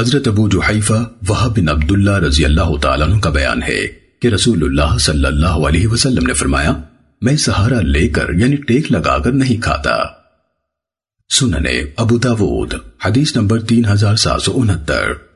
حضرت ابو جحیفہ وہب بن عبداللہ رضی اللہ تعالیٰ عنہ کا بیان ہے کہ رسول اللہ صلی اللہ علیہ وسلم نے فرمایا، میں سہارا لے کر یعنی ٹیک لگا کر نہیں کھاتا۔ سننے ابو داود، حدیث نمبر تین ہزار سات سو انہتر۔